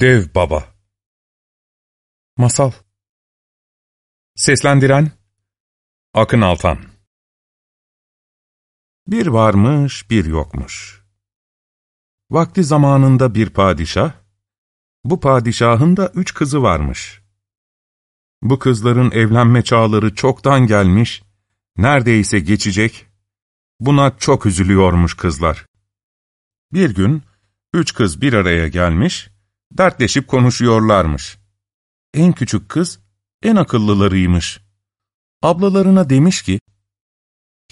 Dev Baba Masal Seslendiren Akın Altan Bir varmış, bir yokmuş. Vakti zamanında bir padişah, bu padişahın da üç kızı varmış. Bu kızların evlenme çağları çoktan gelmiş, neredeyse geçecek, buna çok üzülüyormuş kızlar. Bir gün, üç kız bir araya gelmiş, dertleşip konuşuyorlarmış. En küçük kız, en akıllılarıymış. Ablalarına demiş ki,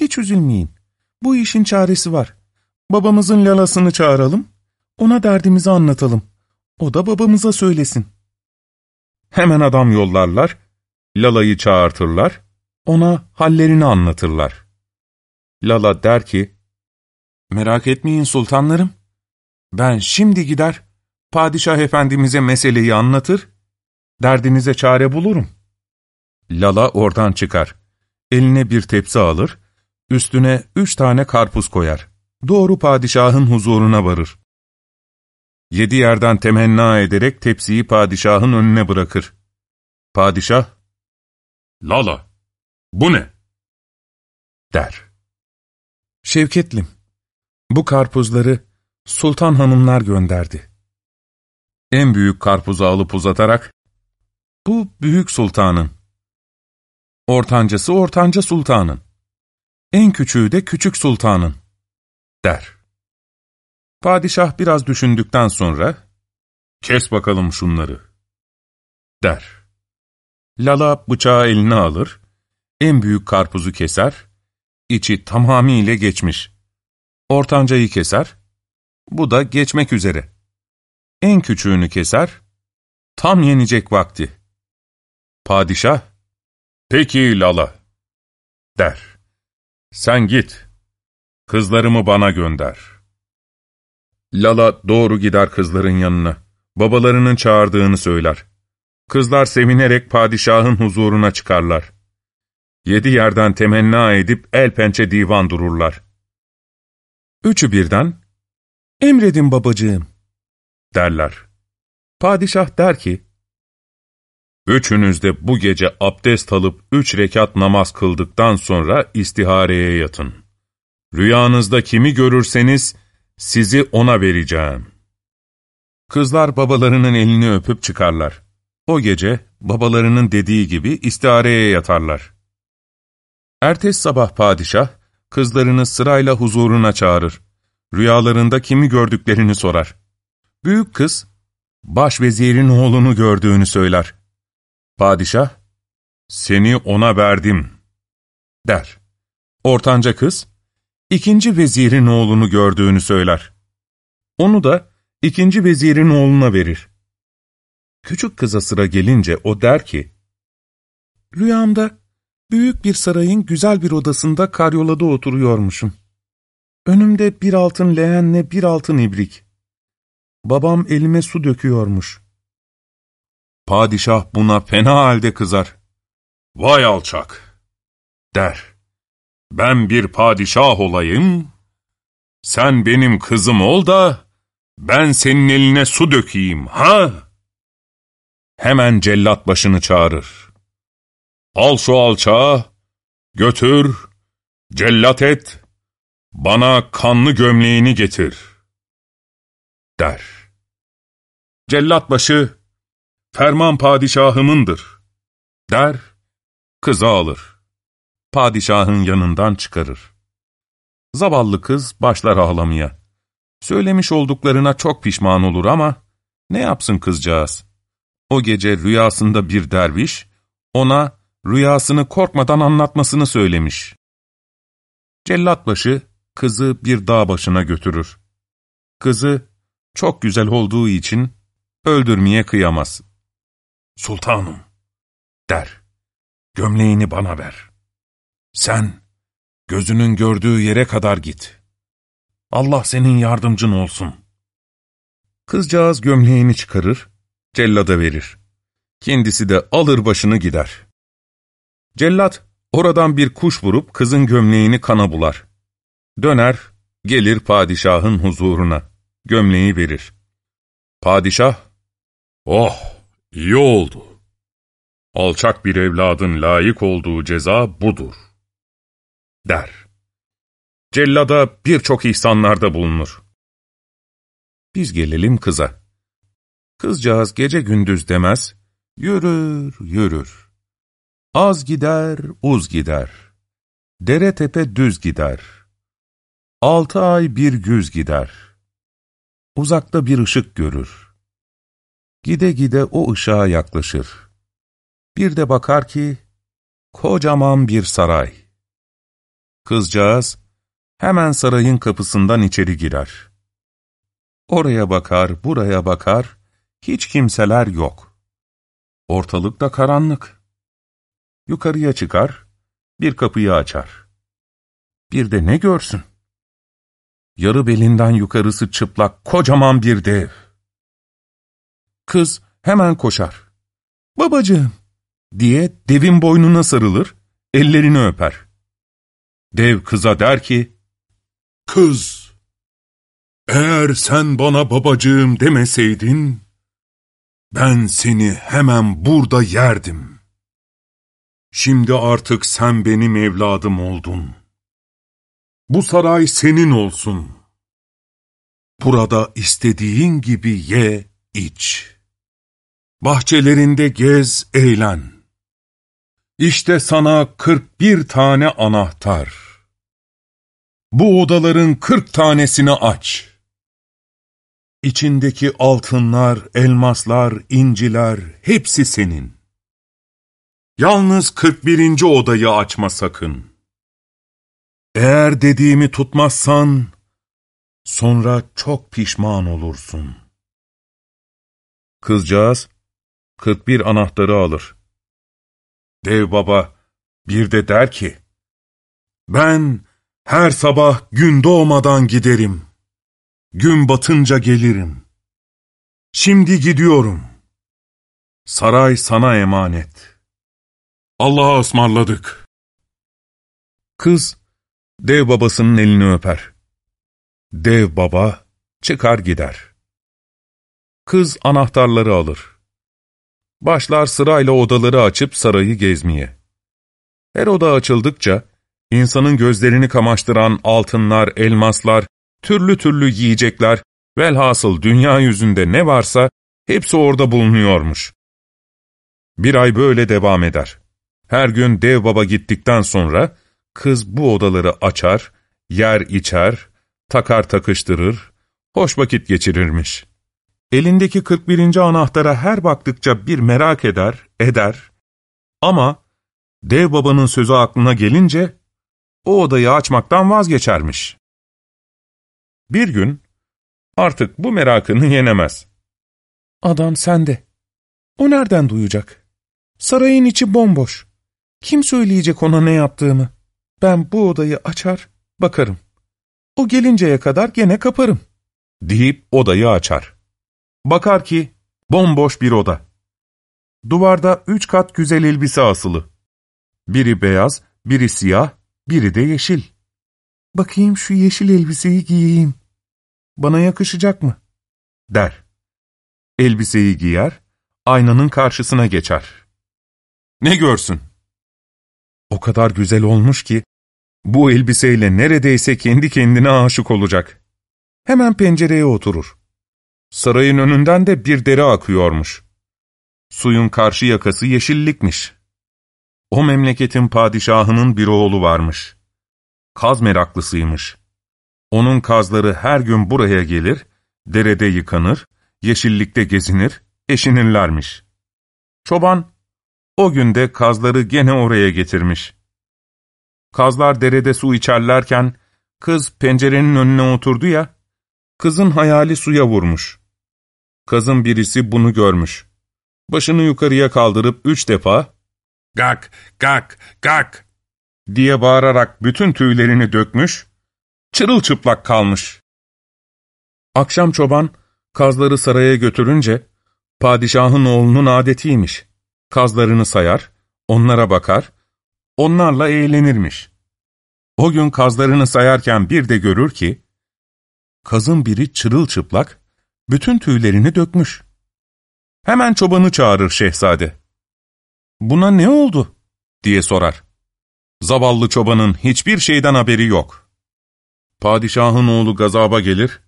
''Hiç üzülmeyin, bu işin çaresi var. Babamızın lalasını çağıralım, ona derdimizi anlatalım. O da babamıza söylesin.'' Hemen adam yollarlar, Lala'yı çağırtırlar, ona hallerini anlatırlar. Lala der ki, ''Merak etmeyin sultanlarım, ben şimdi gider, padişah efendimize meseleyi anlatır, derdinize çare bulurum.'' Lala oradan çıkar, eline bir tepsi alır, üstüne üç tane karpuz koyar, doğru padişahın huzuruna varır. Yedi yerden temenna ederek tepsiyi padişahın önüne bırakır. Padişah, ''Lala, bu ne?'' der. Şevketlim, bu karpuzları sultan hanımlar gönderdi. En büyük karpuzu alıp uzatarak, bu büyük sultanın, ortancası ortanca sultanın, en küçüğü de küçük sultanın, der. Padişah biraz düşündükten sonra, kes bakalım şunları, der. Lala bıçağı eline alır, en büyük karpuzu keser, içi tamamıyla geçmiş. Ortancayı keser, bu da geçmek üzere. En küçüğünü keser, tam yenecek vakti. Padişah, peki Lala, der. Sen git, kızlarımı bana gönder. Lala doğru gider kızların yanına, babalarının çağırdığını söyler. Kızlar sevinerek padişahın huzuruna çıkarlar. Yedi yerden temenna edip el pençe divan dururlar. Üçü birden, ''Emredin babacığım.'' Derler. Padişah der ki, ''Üçünüz de bu gece abdest alıp üç rekat namaz kıldıktan sonra istihareye yatın. Rüyanızda kimi görürseniz sizi ona vereceğim.'' Kızlar babalarının elini öpüp çıkarlar. O gece babalarının dediği gibi istihareye yatarlar. Ertesi sabah padişah, kızlarını sırayla huzuruna çağırır. Rüyalarında kimi gördüklerini sorar. Büyük kız, başvezirin oğlunu gördüğünü söyler. Padişah, seni ona verdim, der. Ortanca kız, ikinci vezirin oğlunu gördüğünü söyler. Onu da ikinci vezirin oğluna verir. Küçük kıza sıra gelince o der ki, Rüyamda büyük bir sarayın güzel bir odasında karyolada oturuyormuşum. Önümde bir altın leğenle bir altın ibrik. Babam elime su döküyormuş. Padişah buna fena halde kızar. Vay alçak! der. Ben bir padişah olayım, sen benim kızım ol da ben senin eline su dökeyim, ha? Hemen cellat başını çağırır. Al şu alçağı, götür, cellat et, bana kanlı gömleğini getir, der. Cellatbaşı, ferman padişahımındır, der, kızı alır. Padişahın yanından çıkarır. Zavallı kız başlar ağlamaya. Söylemiş olduklarına çok pişman olur ama ne yapsın kızcağız? O gece rüyasında bir derviş, ona rüyasını korkmadan anlatmasını söylemiş. Cellatbaşı, kızı bir dağ başına götürür. Kızı, çok güzel olduğu için öldürmeye kıyamaz. Sultanım, der, gömleğini bana ver. Sen, gözünün gördüğü yere kadar git. Allah senin yardımcın olsun. Kızcağız gömleğini çıkarır, cellada verir. Kendisi de alır başını gider. Cellat, oradan bir kuş vurup kızın gömleğini kana bular. Döner, gelir padişahın huzuruna, gömleği verir. Padişah, Oh, iyi oldu. Alçak bir evladın layık olduğu ceza budur, der. Cellada birçok ihsanlarda bulunur. Biz gelelim kıza. Kızcağız gece gündüz demez, yürür, yürür. Az gider, uz gider. Dere tepe düz gider. Altı ay bir güz gider. Uzakta bir ışık görür. Gide gide o ışığa yaklaşır. Bir de bakar ki, kocaman bir saray. Kızcağız, hemen sarayın kapısından içeri girer. Oraya bakar, buraya bakar, hiç kimseler yok. Ortalıkta karanlık. Yukarıya çıkar, bir kapıyı açar. Bir de ne görsün? Yarı belinden yukarısı çıplak kocaman bir dev. Kız hemen koşar. Babacığım, diye devin boynuna sarılır, ellerini öper. Dev kıza der ki, Kız, eğer sen bana babacığım demeseydin, ben seni hemen burada yerdim. Şimdi artık sen benim evladım oldun. Bu saray senin olsun. Burada istediğin gibi ye, iç. Bahçelerinde gez, eğlen. İşte sana kırk bir tane anahtar. Bu odaların kırk tanesini aç. İçindeki altınlar, elmaslar, inciler hepsi senin. Yalnız kırk birinci odayı açma sakın. Eğer dediğimi tutmazsan, sonra çok pişman olursun. Kızcağız, kırk bir anahtarı alır. Dev baba bir de der ki, ben her sabah gün doğmadan giderim, gün batınca gelirim. Şimdi gidiyorum. Saray sana emanet. Allah'a ısmarladık. Kız, dev babasının elini öper. Dev baba çıkar gider. Kız anahtarları alır. Başlar sırayla odaları açıp sarayı gezmeye. Her oda açıldıkça, insanın gözlerini kamaştıran altınlar, elmaslar, türlü türlü yiyecekler, velhasıl dünya yüzünde ne varsa hepsi orada bulunuyormuş. Bir ay böyle devam eder. Her gün dev baba gittikten sonra, kız bu odaları açar, yer içer, takar takıştırır, hoş vakit geçirirmiş. Elindeki 41. anahtara her baktıkça bir merak eder, eder. Ama dev babanın sözü aklına gelince o odayı açmaktan vazgeçermiş. Bir gün artık bu merakını yenemez. Adam sende. O nereden duyacak? Sarayın içi bomboş. Kim söyleyecek ona ne yaptığımı? Ben bu odayı açar, bakarım. O gelinceye kadar gene kaparım. Deyip odayı açar. Bakar ki bomboş bir oda. Duvarda üç kat güzel elbise asılı. Biri beyaz, biri siyah, biri de yeşil. Bakayım şu yeşil elbiseyi giyeyim. Bana yakışacak mı? Der. Elbiseyi giyer, aynanın karşısına geçer. Ne görsün? O kadar güzel olmuş ki, bu elbiseyle neredeyse kendi kendine aşık olacak. Hemen pencereye oturur. Sarayın önünden de bir dere akıyormuş. Suyun karşı yakası yeşillikmiş. O memleketin padişahının bir oğlu varmış. Kaz meraklısıymış. Onun kazları her gün buraya gelir, derede yıkanır, yeşillikte gezinir, eşinirlermiş. Çoban, o günde kazları gene oraya getirmiş. Kazlar derede su içerlerken, kız pencerenin önüne oturdu ya, kızın hayali suya vurmuş. Kazın birisi bunu görmüş. Başını yukarıya kaldırıp üç defa ''Gak, gak, gak!'' diye bağırarak bütün tüylerini dökmüş, çırılçıplak kalmış. Akşam çoban kazları saraya götürünce, padişahın oğlunun adetiymiş. Kazlarını sayar, onlara bakar, onlarla eğlenirmiş. O gün kazlarını sayarken bir de görür ki, kazın biri çırılçıplak, bütün tüylerini dökmüş. Hemen çobanı çağırır şehzade. ''Buna ne oldu?'' diye sorar. Zavallı çobanın hiçbir şeyden haberi yok. Padişahın oğlu gazaba gelir,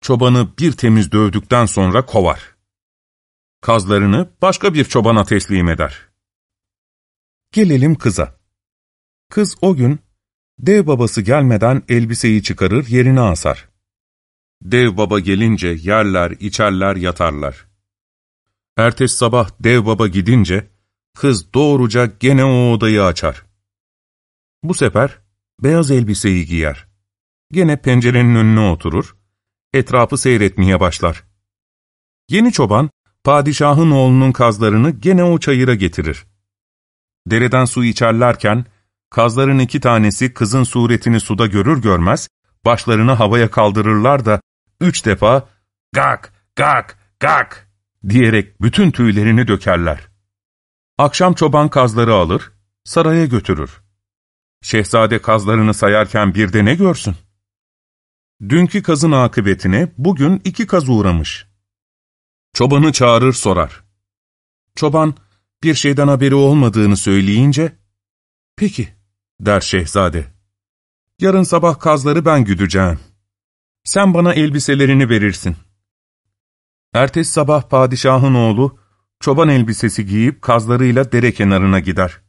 çobanı bir temiz dövdükten sonra kovar. Kazlarını başka bir çobana teslim eder. Gelelim kıza. Kız o gün, dev babası gelmeden elbiseyi çıkarır yerine asar. Dev baba gelince yerler, içerler, yatarlar. Ertesi sabah dev baba gidince, kız doğruca gene o odayı açar. Bu sefer beyaz elbiseyi giyer. Gene pencerenin önüne oturur, etrafı seyretmeye başlar. Yeni çoban, padişahın oğlunun kazlarını gene o çayıra getirir. Dereden su içerlerken, kazların iki tanesi kızın suretini suda görür görmez, başlarını havaya kaldırırlar da, üç defa, gak, gak, gak diyerek bütün tüylerini dökerler. Akşam çoban kazları alır, saraya götürür. Şehzade kazlarını sayarken bir de ne görsün? Dünkü kazın akıbetine bugün iki kaz uğramış. Çobanı çağırır sorar. Çoban bir şeyden haberi olmadığını söyleyince, ''Peki'' der şehzade. ''Yarın sabah kazları ben güdeceğim. Sen bana elbiselerini verirsin.'' Ertesi sabah padişahın oğlu, çoban elbisesi giyip kazlarıyla dere kenarına gider.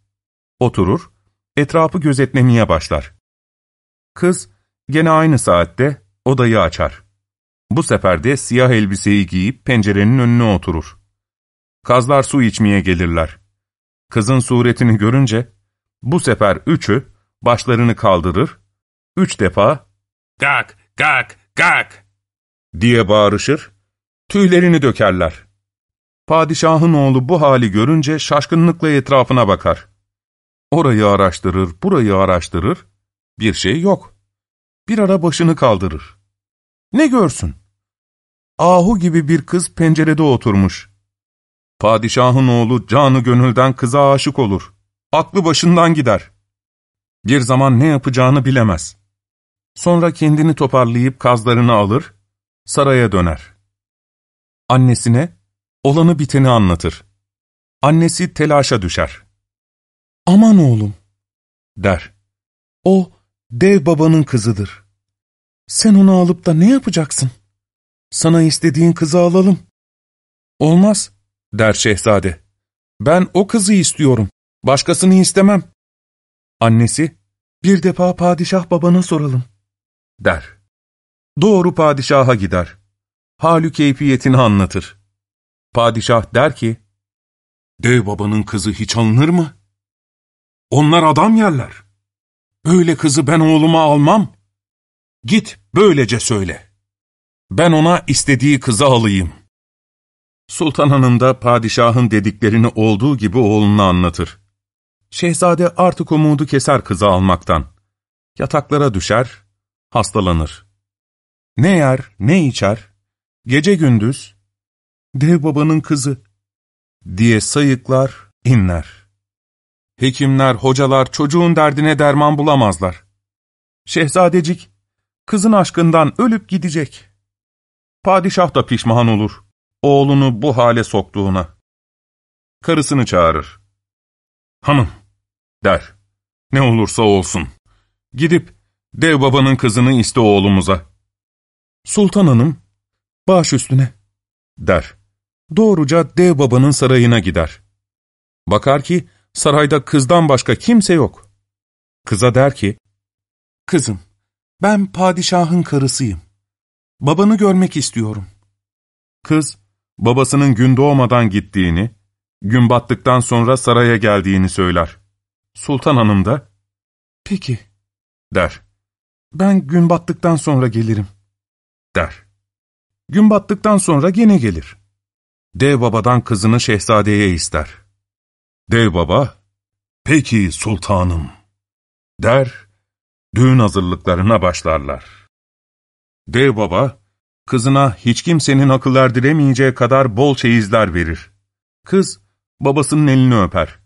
Oturur, etrafı gözetlemeye başlar. Kız, gene aynı saatte odayı açar. Bu sefer de siyah elbiseyi giyip pencerenin önüne oturur. Kazlar su içmeye gelirler. Kızın suretini görünce, bu sefer üçü başlarını kaldırır, üç defa ''Gak, gak, gak!'' diye bağırışır, tüylerini dökerler. Padişahın oğlu bu hali görünce şaşkınlıkla etrafına bakar. Orayı araştırır, burayı araştırır, bir şey yok. Bir ara başını kaldırır. Ne görsün? Ahu gibi bir kız pencerede oturmuş. Padişahın oğlu canı gönülden kıza aşık olur. Aklı başından gider. Bir zaman ne yapacağını bilemez. Sonra kendini toparlayıp kazlarını alır, saraya döner. Annesine olanı biteni anlatır. Annesi telaşa düşer. ''Aman oğlum'' der. ''O dev babanın kızıdır. Sen onu alıp da ne yapacaksın? Sana istediğin kızı alalım.'' ''Olmaz'' der şehzade. ''Ben o kızı istiyorum. Başkasını istemem.'' Annesi, ''Bir defa padişah babana soralım.'' der. Doğru padişaha gider. Halü keyfiyetini anlatır. Padişah der ki, ''Dev babanın kızı hiç alınır mı? Onlar adam yerler. Öyle kızı ben oğluma almam. Git böylece söyle. Ben ona istediği kızı alayım.'' Sultan Hanım da padişahın dediklerini olduğu gibi oğluna anlatır. Şehzade artık umudu keser kızı almaktan. Yataklara düşer, hastalanır. Ne yer, ne içer, gece gündüz, dev babanın kızı diye sayıklar, inler. Hekimler, hocalar çocuğun derdine derman bulamazlar. Şehzadecik, kızın aşkından ölüp gidecek. Padişah da pişman olur, oğlunu bu hale soktuğuna. Karısını çağırır. Hanım, der, ne olursa olsun. Gidip dev babanın kızını iste oğlumuza. Sultan hanım, baş üstüne, der. Doğruca dev babanın sarayına gider. Bakar ki sarayda kızdan başka kimse yok. Kıza der ki, Kızım, ben padişahın karısıyım. Babanı görmek istiyorum. Kız, babasının gün doğmadan gittiğini, gün battıktan sonra saraya geldiğini söyler. Sultan hanım da, Peki, der. Ben gün battıktan sonra gelirim, der. Gün battıktan sonra gene gelir. Dev babadan kızını şehzadeye ister. Dev baba, peki sultanım, der, düğün hazırlıklarına başlarlar. Dev baba, kızına hiç kimsenin akıl erdiremeyeceği kadar bol çeyizler verir. Kız, babasının elini öper.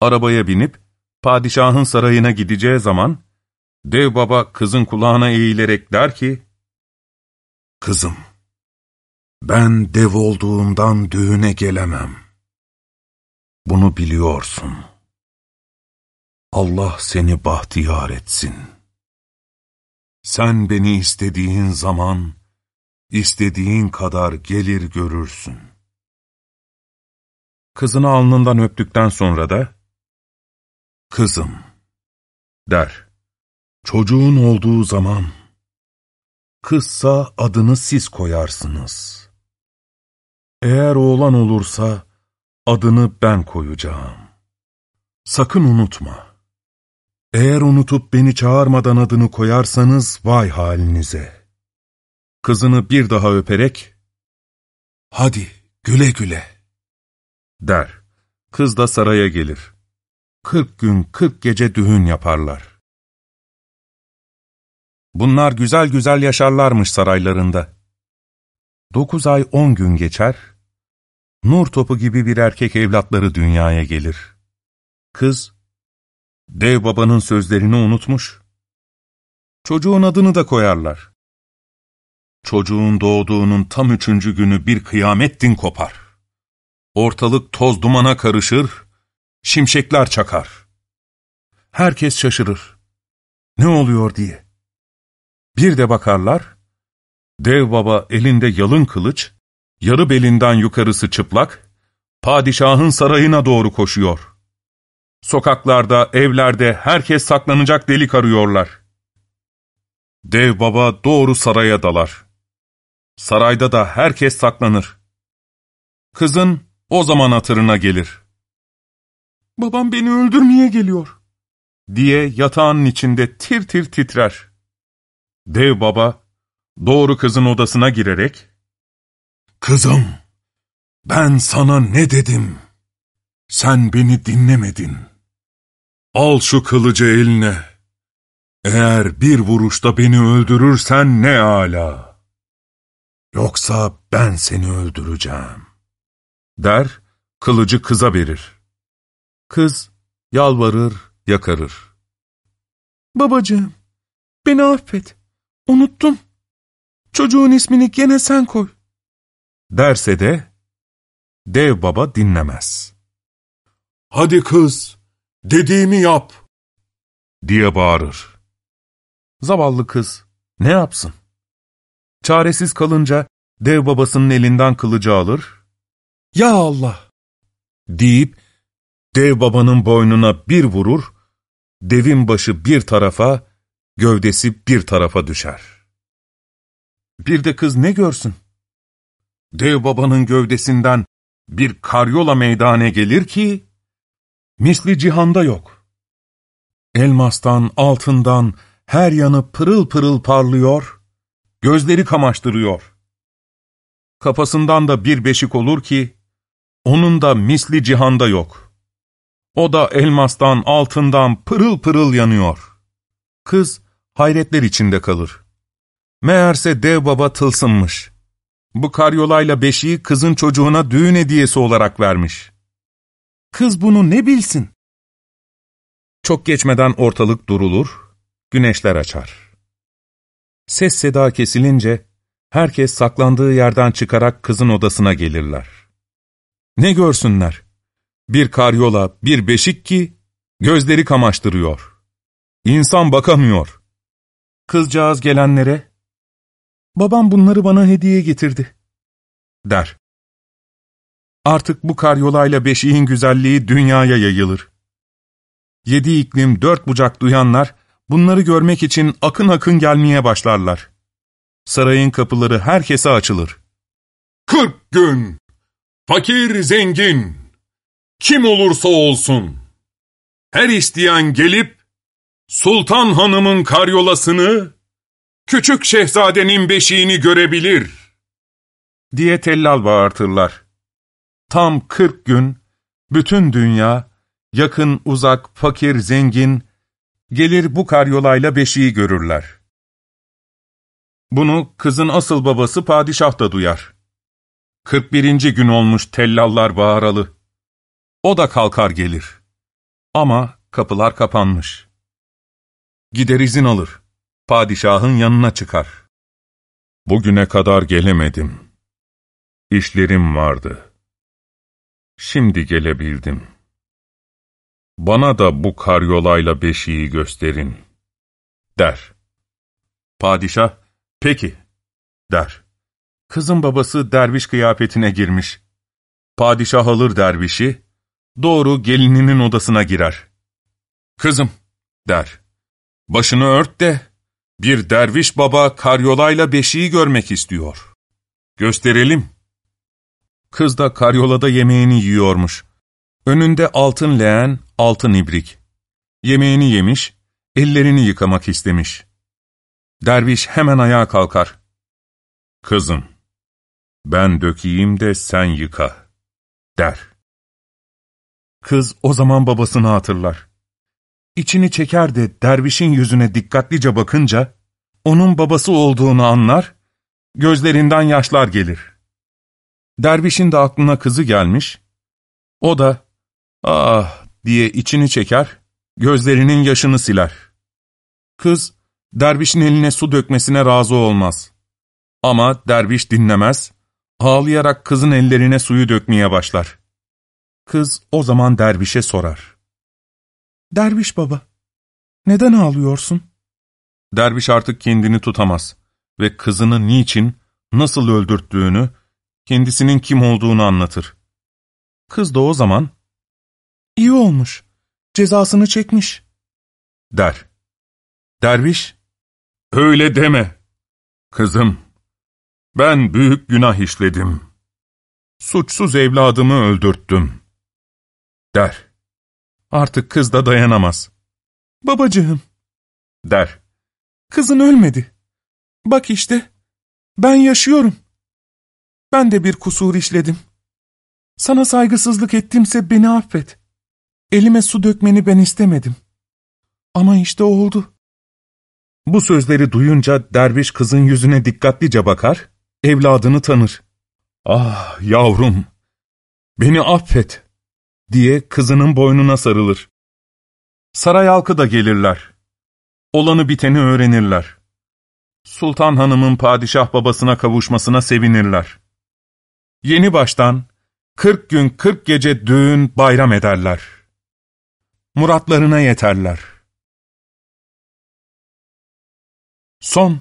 Arabaya binip, padişahın sarayına gideceği zaman, dev baba kızın kulağına eğilerek der ki, ''Kızım, Ben dev olduğumdan düğüne gelemem. Bunu biliyorsun. Allah seni bahtiyar etsin. Sen beni istediğin zaman, istediğin kadar gelir görürsün. Kızını alnından öptükten sonra da, Kızım, der. Çocuğun olduğu zaman, kızsa adını siz koyarsınız. Eğer oğlan olursa, adını ben koyacağım. Sakın unutma. Eğer unutup beni çağırmadan adını koyarsanız vay halinize. Kızını bir daha öperek, hadi güle güle, der. Kız da saraya gelir. Kırk gün kırk gece düğün yaparlar. Bunlar güzel güzel yaşarlarmış saraylarında. Dokuz ay on gün geçer, nur topu gibi bir erkek evlatları dünyaya gelir. Kız, dev babanın sözlerini unutmuş. Çocuğun adını da koyarlar. Çocuğun doğduğunun tam üçüncü günü bir kıyamet din kopar. Ortalık toz dumana karışır, şimşekler çakar. Herkes şaşırır. Ne oluyor diye. Bir de bakarlar, dev baba elinde yalın kılıç, yarı belinden yukarısı çıplak, padişahın sarayına doğru koşuyor. Sokaklarda, evlerde herkes saklanacak delik arıyorlar. Dev baba doğru saraya dalar. Sarayda da herkes saklanır. Kızın o zaman hatırına gelir. ''Babam beni öldürmeye geliyor.'' diye yatağının içinde tir tir titrer. Dev baba, doğru kızın odasına girerek, ''Kızım, ben sana ne dedim? Sen beni dinlemedin. Al şu kılıcı eline. Eğer bir vuruşta beni öldürürsen ne ala. Yoksa ben seni öldüreceğim.'' Der, kılıcı kıza verir. Kız, yalvarır, yakarır. ''Babacığım, beni affet.'' Unuttum. Çocuğun ismini gene sen koy. Derse de, dev baba dinlemez. Hadi kız, dediğimi yap, diye bağırır. Zavallı kız, ne yapsın? Çaresiz kalınca, dev babasının elinden kılıcı alır, ''Ya Allah!'' deyip, dev babanın boynuna bir vurur, devin başı bir tarafa, gövdesi bir tarafa düşer. Bir de kız ne görsün? Dev babanın gövdesinden bir karyola meydana gelir ki, misli cihanda yok. Elmastan, altından her yanı pırıl pırıl parlıyor, gözleri kamaştırıyor. Kafasından da bir beşik olur ki, onun da misli cihanda yok. O da elmastan, altından pırıl pırıl yanıyor. Kız, hayretler içinde kalır. Meğerse dev baba tılsınmış. Bu karyolayla beşiği kızın çocuğuna düğün hediyesi olarak vermiş. Kız bunu ne bilsin? Çok geçmeden ortalık durulur, güneşler açar. Ses seda kesilince, herkes saklandığı yerden çıkarak kızın odasına gelirler. Ne görsünler? Bir karyola, bir beşik ki, gözleri kamaştırıyor. İnsan bakamıyor. Kızcağız gelenlere, ''Babam bunları bana hediye getirdi.'' der. Artık bu karyolayla beşiğin güzelliği dünyaya yayılır. Yedi iklim dört bucak duyanlar, bunları görmek için akın akın gelmeye başlarlar. Sarayın kapıları herkese açılır. Kırk gün! Fakir zengin! Kim olursa olsun! Her isteyen gelip, Sultan hanımın karyolasını, küçük şehzadenin beşiğini görebilir, diye tellal bağırtırlar. Tam kırk gün, bütün dünya, yakın, uzak, fakir, zengin, gelir bu karyolayla beşiği görürler. Bunu kızın asıl babası padişah da duyar. Kırk birinci gün olmuş tellallar bağıralı. O da kalkar gelir. Ama kapılar kapanmış. Gider izin alır. Padişahın yanına çıkar. Bugüne kadar gelemedim. işlerim vardı. Şimdi gelebildim. Bana da bu karyolayla beşiği gösterin, der. Padişah, peki, der. Kızın babası derviş kıyafetine girmiş. Padişah alır dervişi, doğru gelininin odasına girer. Kızım, der. Başını ört de, bir derviş baba karyolayla beşiği görmek istiyor. Gösterelim. Kız da karyolada yemeğini yiyormuş. Önünde altın leğen, altın ibrik. Yemeğini yemiş, ellerini yıkamak istemiş. Derviş hemen ayağa kalkar. Kızım, ben dökeyim de sen yıka, der. Kız o zaman babasını hatırlar. İçini çeker de dervişin yüzüne dikkatlice bakınca, onun babası olduğunu anlar, gözlerinden yaşlar gelir. Dervişin de aklına kızı gelmiş, o da, ah diye içini çeker, gözlerinin yaşını siler. Kız, dervişin eline su dökmesine razı olmaz. Ama derviş dinlemez, ağlayarak kızın ellerine suyu dökmeye başlar. Kız o zaman dervişe sorar. Derviş baba, neden ağlıyorsun? Derviş artık kendini tutamaz ve kızını niçin, nasıl öldürttüğünü, kendisinin kim olduğunu anlatır. Kız da o zaman, iyi olmuş, cezasını çekmiş, der. Derviş, öyle deme, kızım, ben büyük günah işledim. Suçsuz evladımı öldürttüm, der. Artık kız da dayanamaz. Babacığım, der. Kızın ölmedi. Bak işte, ben yaşıyorum. Ben de bir kusur işledim. Sana saygısızlık ettimse beni affet. Elime su dökmeni ben istemedim. Ama işte oldu. Bu sözleri duyunca derviş kızın yüzüne dikkatlice bakar, evladını tanır. Ah yavrum, beni affet diye kızının boynuna sarılır. Saray halkı da gelirler. Olanı biteni öğrenirler. Sultan hanımın padişah babasına kavuşmasına sevinirler. Yeni baştan kırk gün kırk gece düğün bayram ederler. Muratlarına yeterler. Son